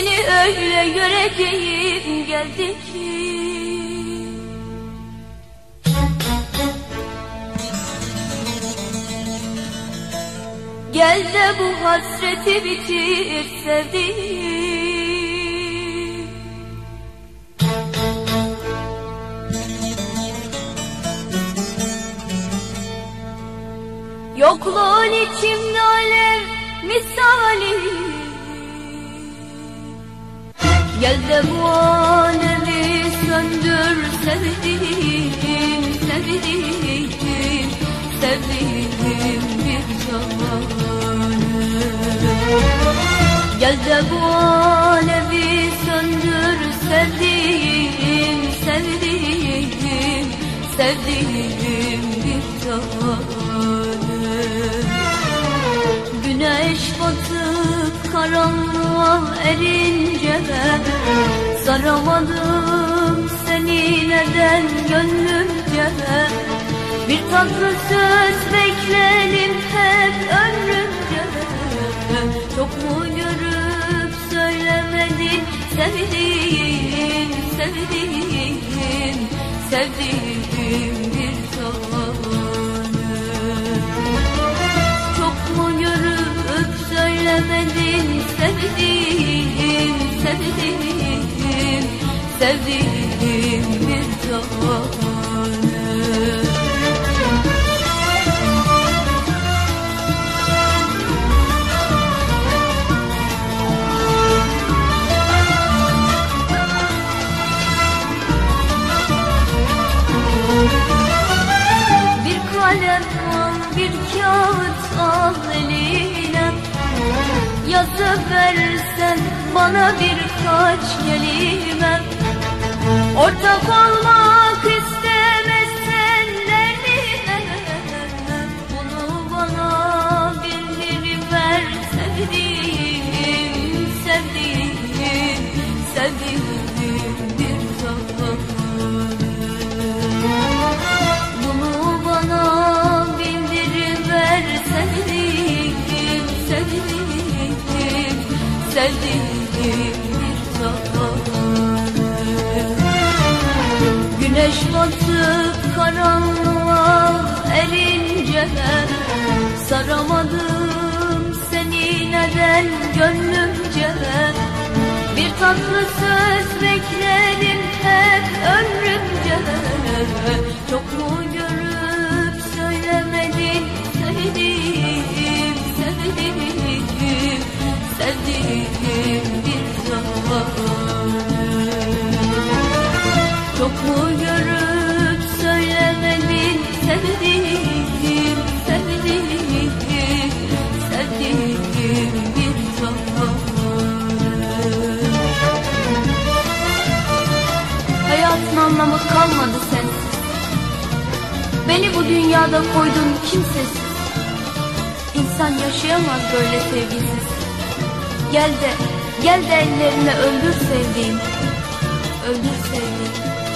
Seni öyle göreceğim geldi ki. Gel de bu hasreti bitir sevdiğim. Yokluğun içimde alev misali Gel de bu alemi söndür sevdiğim, sevdiğim, sevdiğim bir zamanı Gel de bu alemi söndür sevdiğim, sevdiğim, sevdiğim bir zamanı Güneş batıp karanlığa erince Saramadım seni neden gönlümce Bir tatlı söz bekledim hep ömrümce Çok mu görüp söylemedin sevdiğim, sevdiğim, sevdiğim sevdiğim bir Bir kalem al, bir kağıt al eline Yazıp versen bana birkaç kelime 我走光 Güneş batıp karanlığa erince Saramadım seni neden gönlümce Bir tatlı söz bekledim söylemedin sevdiğim, sevdiğim, sevdiğim bir zamanı Hayatın anlamı kalmadı sensiz. Beni bu dünyada koydun kimsesiz. İnsan yaşayamaz böyle sevgisiz. Gel de, gel de ellerine öldür sevdiğim Öldür sevdiğim